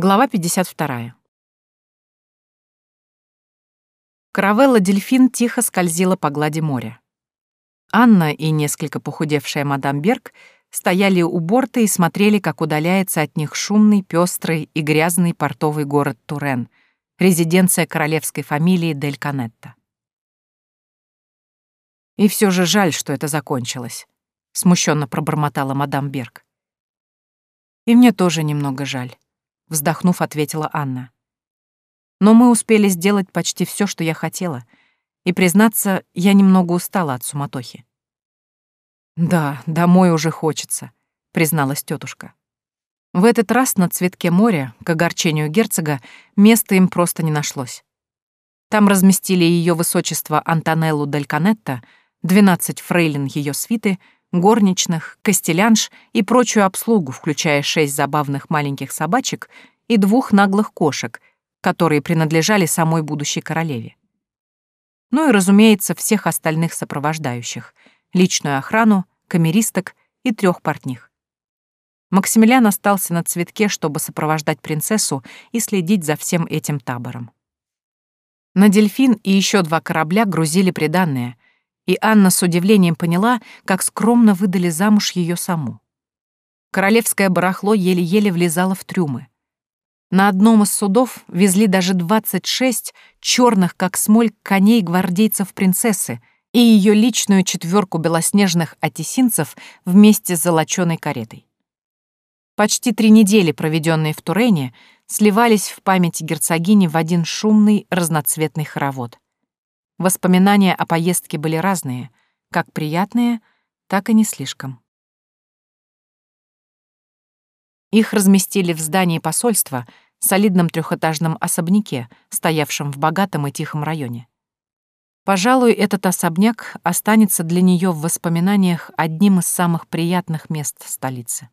Глава 52. Каравелла «Дельфин» тихо скользила по глади моря. Анна и несколько похудевшая мадам Берг стояли у борта и смотрели, как удаляется от них шумный, пестрый и грязный портовый город Турен, резиденция королевской фамилии Дель Канетта. «И все же жаль, что это закончилось», — смущенно пробормотала мадам Берг. «И мне тоже немного жаль» вздохнув, ответила Анна. Но мы успели сделать почти все, что я хотела, и, признаться, я немного устала от суматохи. Да, домой уже хочется, призналась тетушка. В этот раз на цветке моря, к огорчению герцога, места им просто не нашлось. Там разместили ее высочество Антонеллу Дель Канетта, 12 фрейлин ее свиты, горничных, костелянш и прочую обслугу, включая шесть забавных маленьких собачек и двух наглых кошек, которые принадлежали самой будущей королеве. Ну и, разумеется, всех остальных сопровождающих, личную охрану, камеристок и трех портних. Максимилиан остался на цветке, чтобы сопровождать принцессу и следить за всем этим табором. На «Дельфин» и еще два корабля грузили приданное — и Анна с удивлением поняла, как скромно выдали замуж ее саму. Королевское барахло еле-еле влезало в трюмы. На одном из судов везли даже 26 черных, как смоль, коней гвардейцев принцессы и ее личную четверку белоснежных атисинцев вместе с золоченой каретой. Почти три недели, проведенные в Турене, сливались в памяти герцогини в один шумный разноцветный хоровод — Воспоминания о поездке были разные, как приятные, так и не слишком. Их разместили в здании посольства, солидном трехэтажном особняке, стоявшем в богатом и тихом районе. Пожалуй, этот особняк останется для нее в воспоминаниях одним из самых приятных мест столицы.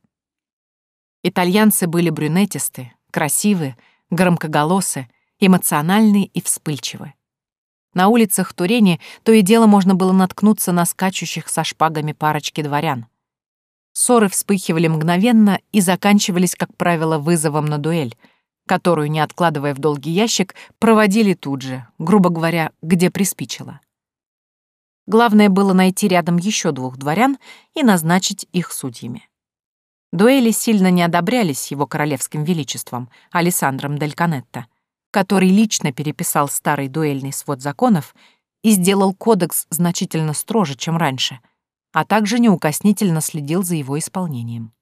Итальянцы были брюнетисты, красивы, громкоголосы, эмоциональны и вспыльчивы. На улицах Турени то и дело можно было наткнуться на скачущих со шпагами парочки дворян. Ссоры вспыхивали мгновенно и заканчивались, как правило, вызовом на дуэль, которую, не откладывая в долгий ящик, проводили тут же, грубо говоря, где приспичило. Главное было найти рядом еще двух дворян и назначить их судьями. Дуэли сильно не одобрялись его королевским величеством, Алессандром Дель Канетто, который лично переписал старый дуэльный свод законов и сделал кодекс значительно строже, чем раньше, а также неукоснительно следил за его исполнением.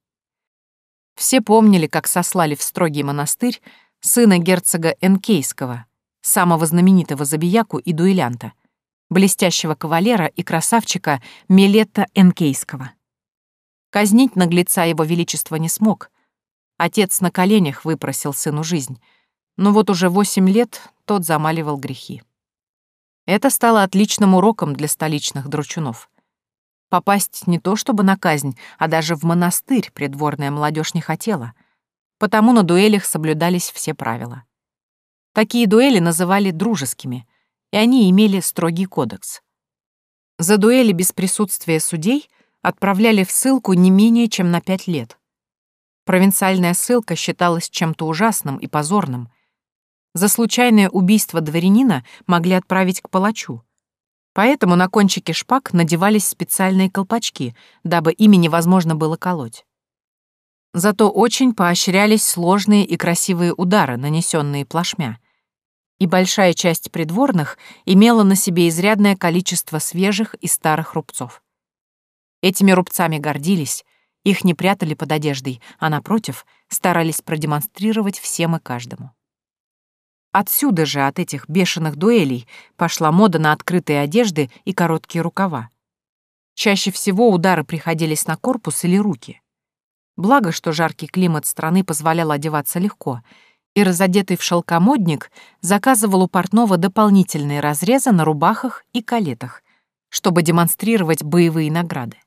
Все помнили, как сослали в строгий монастырь сына герцога Энкейского, самого знаменитого забияку и дуэлянта, блестящего кавалера и красавчика Милетта Энкейского. Казнить наглеца его величества не смог. Отец на коленях выпросил сыну жизнь — но вот уже восемь лет тот замаливал грехи. Это стало отличным уроком для столичных дручунов. Попасть не то чтобы на казнь, а даже в монастырь придворная молодежь не хотела, потому на дуэлях соблюдались все правила. Такие дуэли называли дружескими, и они имели строгий кодекс. За дуэли без присутствия судей отправляли в ссылку не менее чем на пять лет. Провинциальная ссылка считалась чем-то ужасным и позорным, за случайное убийство дворянина могли отправить к палачу. Поэтому на кончике шпаг надевались специальные колпачки, дабы ими невозможно было колоть. Зато очень поощрялись сложные и красивые удары, нанесенные плашмя. И большая часть придворных имела на себе изрядное количество свежих и старых рубцов. Этими рубцами гордились, их не прятали под одеждой, а, напротив, старались продемонстрировать всем и каждому. Отсюда же, от этих бешеных дуэлей, пошла мода на открытые одежды и короткие рукава. Чаще всего удары приходились на корпус или руки. Благо, что жаркий климат страны позволял одеваться легко, и разодетый в шелка модник заказывал у портного дополнительные разрезы на рубахах и калетах, чтобы демонстрировать боевые награды.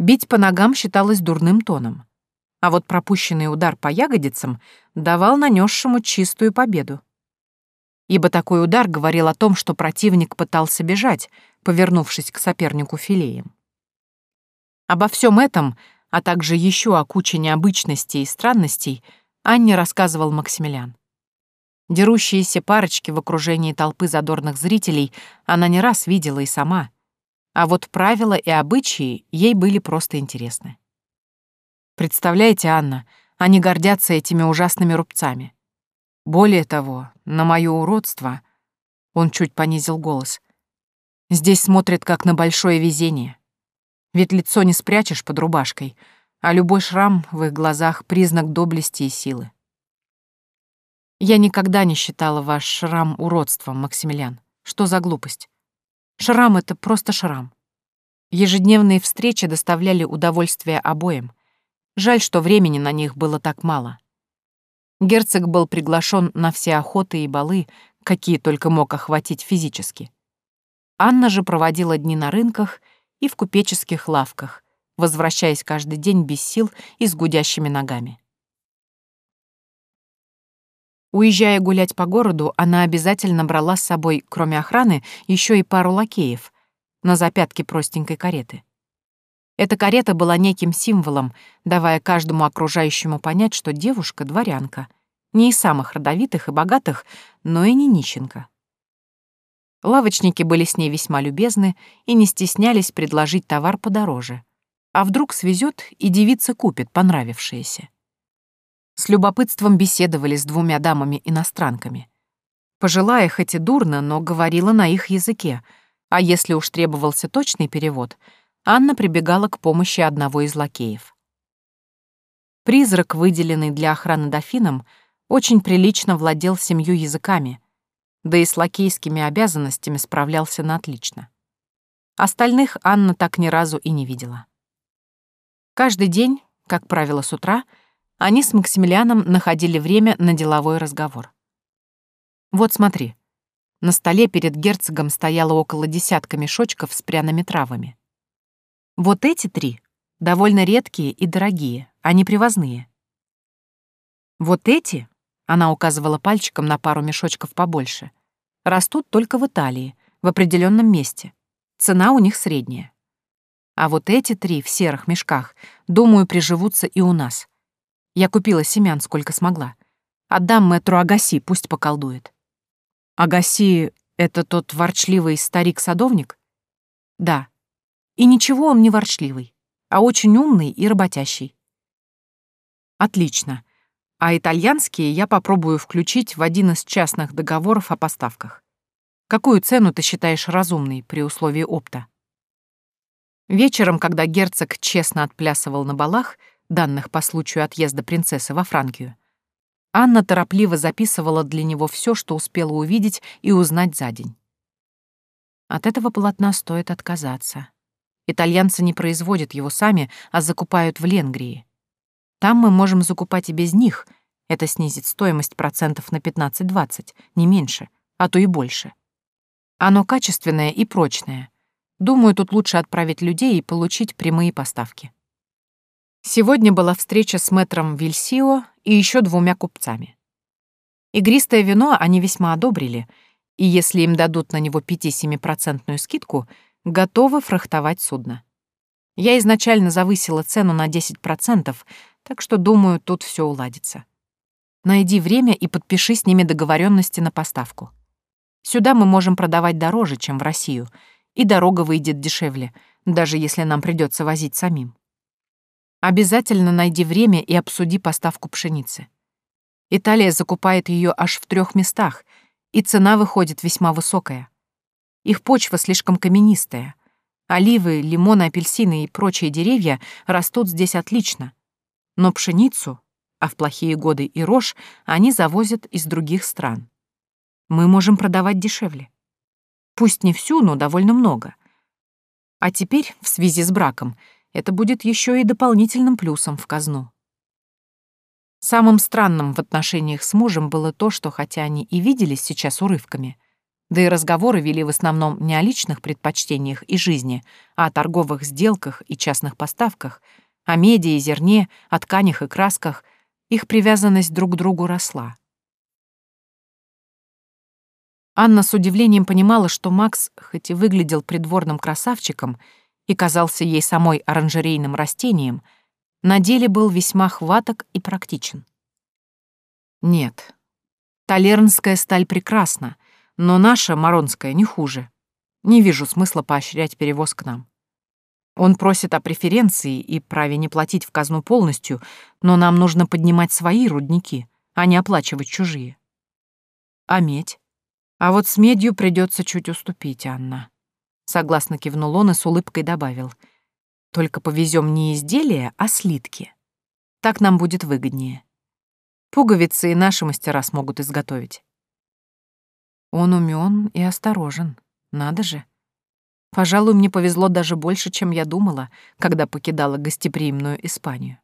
Бить по ногам считалось дурным тоном а вот пропущенный удар по ягодицам давал нанесшему чистую победу. Ибо такой удар говорил о том, что противник пытался бежать, повернувшись к сопернику филеем. Обо всем этом, а также еще о куче необычностей и странностей, Анне рассказывал Максимилиан. Дерущиеся парочки в окружении толпы задорных зрителей она не раз видела и сама, а вот правила и обычаи ей были просто интересны. Представляете, Анна, они гордятся этими ужасными рубцами. Более того, на моё уродство, он чуть понизил голос, здесь смотрят как на большое везение. Ведь лицо не спрячешь под рубашкой, а любой шрам в их глазах — признак доблести и силы. Я никогда не считала ваш шрам уродством, Максимилиан. Что за глупость? Шрам — это просто шрам. Ежедневные встречи доставляли удовольствие обоим. Жаль, что времени на них было так мало. Герцог был приглашен на все охоты и балы, какие только мог охватить физически. Анна же проводила дни на рынках и в купеческих лавках, возвращаясь каждый день без сил и с гудящими ногами. Уезжая гулять по городу, она обязательно брала с собой, кроме охраны, еще и пару лакеев на запятке простенькой кареты. Эта карета была неким символом, давая каждому окружающему понять, что девушка — дворянка, не из самых родовитых и богатых, но и не нищенка. Лавочники были с ней весьма любезны и не стеснялись предложить товар подороже. А вдруг свезет и девица купит понравившееся. С любопытством беседовали с двумя дамами-иностранками. Пожилая хоть и дурно, но говорила на их языке, а если уж требовался точный перевод, Анна прибегала к помощи одного из лакеев. Призрак, выделенный для охраны дофином, очень прилично владел семью языками, да и с лакейскими обязанностями справлялся на отлично. Остальных Анна так ни разу и не видела. Каждый день, как правило, с утра — они с Максимилианом находили время на деловой разговор. «Вот смотри». На столе перед герцогом стояло около десятка мешочков с пряными травами. Вот эти три довольно редкие и дорогие, они привозные. Вот эти, она указывала пальчиком на пару мешочков побольше, растут только в Италии, в определенном месте. Цена у них средняя. А вот эти три в серых мешках, думаю, приживутся и у нас. Я купила семян сколько смогла. Отдам мэтру Агаси, пусть поколдует. Агаси — это тот ворчливый старик-садовник? Да. И ничего он не ворчливый, а очень умный и работящий. Отлично. А итальянские я попробую включить в один из частных договоров о поставках. Какую цену ты считаешь разумной при условии опта? Вечером, когда герцог честно отплясывал на балах, данных по случаю отъезда принцессы во Франкию, Анна торопливо записывала для него все, что успела увидеть и узнать за день. От этого полотна стоит отказаться. Итальянцы не производят его сами, а закупают в Ленгрии. Там мы можем закупать и без них. Это снизит стоимость процентов на 15-20, не меньше, а то и больше. Оно качественное и прочное. Думаю, тут лучше отправить людей и получить прямые поставки. Сегодня была встреча с мэтром Вильсио и еще двумя купцами. Игристое вино они весьма одобрили, и если им дадут на него 5-7% скидку, готовы фрахтовать судно. Я изначально завысила цену на 10%, так что, думаю, тут все уладится. Найди время и подпиши с ними договоренности на поставку. Сюда мы можем продавать дороже, чем в Россию, и дорога выйдет дешевле, даже если нам придется возить самим. Обязательно найди время и обсуди поставку пшеницы. Италия закупает ее аж в трех местах, и цена выходит весьма высокая. Их почва слишком каменистая. Оливы, лимоны, апельсины и прочие деревья растут здесь отлично. Но пшеницу, а в плохие годы и рожь, они завозят из других стран. Мы можем продавать дешевле. Пусть не всю, но довольно много. А теперь, в связи с браком, это будет еще и дополнительным плюсом в казну. Самым странным в отношениях с мужем было то, что хотя они и виделись сейчас урывками, да и разговоры вели в основном не о личных предпочтениях и жизни, а о торговых сделках и частных поставках, о меди и зерне, о тканях и красках, их привязанность друг к другу росла. Анна с удивлением понимала, что Макс, хоть и выглядел придворным красавчиком, и казался ей самой оранжерейным растением, на деле был весьма хваток и практичен. Нет. Талернская сталь прекрасна, но наша, Маронская, не хуже. Не вижу смысла поощрять перевоз к нам. Он просит о преференции и праве не платить в казну полностью, но нам нужно поднимать свои рудники, а не оплачивать чужие. А медь? А вот с медью придется чуть уступить, Анна. Согласно кивнул он и с улыбкой добавил. Только повезем не изделия, а слитки. Так нам будет выгоднее. Пуговицы и наши мастера смогут изготовить. Он умен и осторожен. Надо же. Пожалуй, мне повезло даже больше, чем я думала, когда покидала гостеприимную Испанию.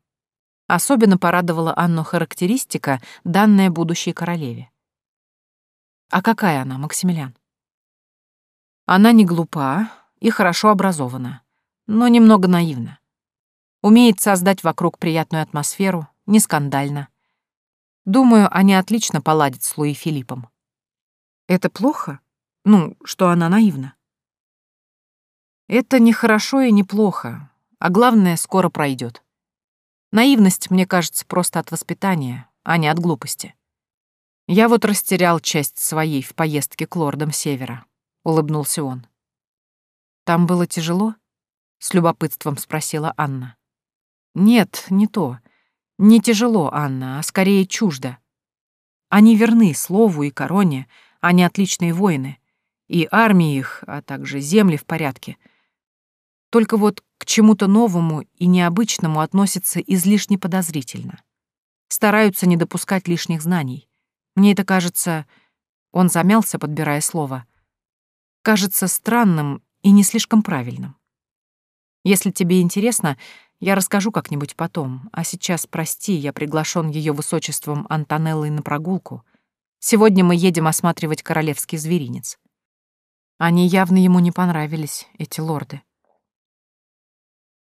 Особенно порадовала Анну характеристика, данная будущей королеве. А какая она, Максимилиан? Она не глупа и хорошо образована, но немного наивна. Умеет создать вокруг приятную атмосферу, не скандально. Думаю, они отлично поладят с Луи Филиппом. Это плохо? Ну, что она наивна. Это не хорошо и не плохо, а главное, скоро пройдет. Наивность, мне кажется, просто от воспитания, а не от глупости. Я вот растерял часть своей в поездке к лордам Севера, улыбнулся он. Там было тяжело? С любопытством спросила Анна. Нет, не то. Не тяжело, Анна, а скорее чуждо. Они верны слову и короне, они отличные воины, и армии их, а также земли в порядке. Только вот к чему-то новому и необычному относятся излишне подозрительно. Стараются не допускать лишних знаний. Мне это кажется... Он замялся, подбирая слово. Кажется странным и не слишком правильным. Если тебе интересно, я расскажу как-нибудь потом, а сейчас, прости, я приглашен ее высочеством Антонеллой на прогулку. Сегодня мы едем осматривать королевский зверинец. Они явно ему не понравились, эти лорды.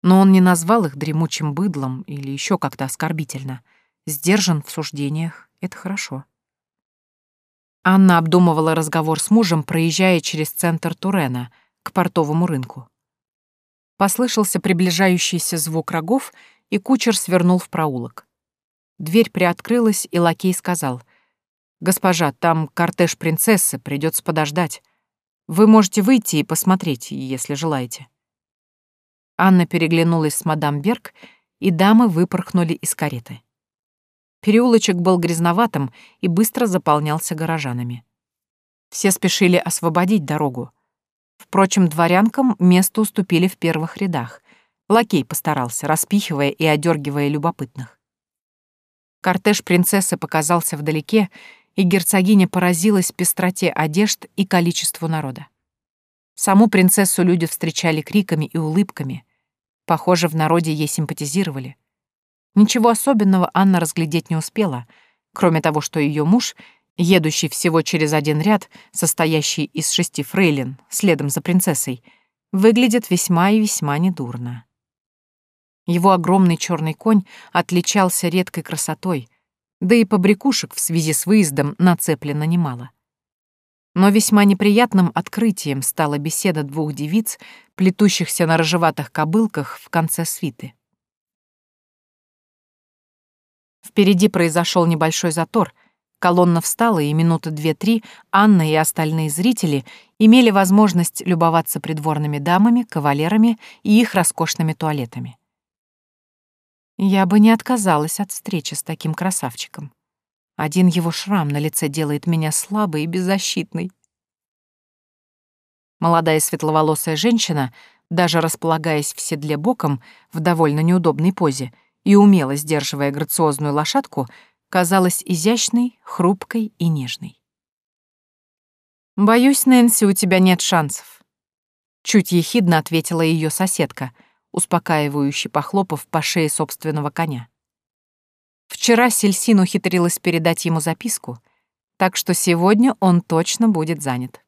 Но он не назвал их дремучим быдлом или еще как-то оскорбительно. Сдержан в суждениях — это хорошо. Анна обдумывала разговор с мужем, проезжая через центр Турена к портовому рынку. Послышался приближающийся звук рогов, и кучер свернул в проулок. Дверь приоткрылась, и лакей сказал, «Госпожа, там кортеж принцессы, придется подождать. Вы можете выйти и посмотреть, если желаете». Анна переглянулась с мадам Берг, и дамы выпорхнули из кареты. Переулочек был грязноватым и быстро заполнялся горожанами. Все спешили освободить дорогу. Впрочем, дворянкам место уступили в первых рядах. Лакей постарался, распихивая и одергивая любопытных. Кортеж принцессы показался вдалеке, и герцогиня поразилась пестроте одежд и количеству народа. Саму принцессу люди встречали криками и улыбками. Похоже, в народе ей симпатизировали. Ничего особенного Анна разглядеть не успела, кроме того, что ее муж, едущий всего через один ряд, состоящий из шести фрейлин, следом за принцессой, выглядит весьма и весьма недурно. Его огромный черный конь отличался редкой красотой — да и побрякушек в связи с выездом нацеплено немало. Но весьма неприятным открытием стала беседа двух девиц, плетущихся на рыжеватых кобылках в конце свиты. Впереди произошел небольшой затор, колонна встала, и минуты две-три Анна и остальные зрители имели возможность любоваться придворными дамами, кавалерами и их роскошными туалетами. Я бы не отказалась от встречи с таким красавчиком. Один его шрам на лице делает меня слабой и беззащитной. Молодая светловолосая женщина, даже располагаясь в седле боком в довольно неудобной позе и умело сдерживая грациозную лошадку, казалась изящной, хрупкой и нежной. «Боюсь, Нэнси, у тебя нет шансов», — чуть ехидно ответила ее соседка — успокаивающе похлопав по шее собственного коня. Вчера Сельсин ухитрилась передать ему записку, так что сегодня он точно будет занят.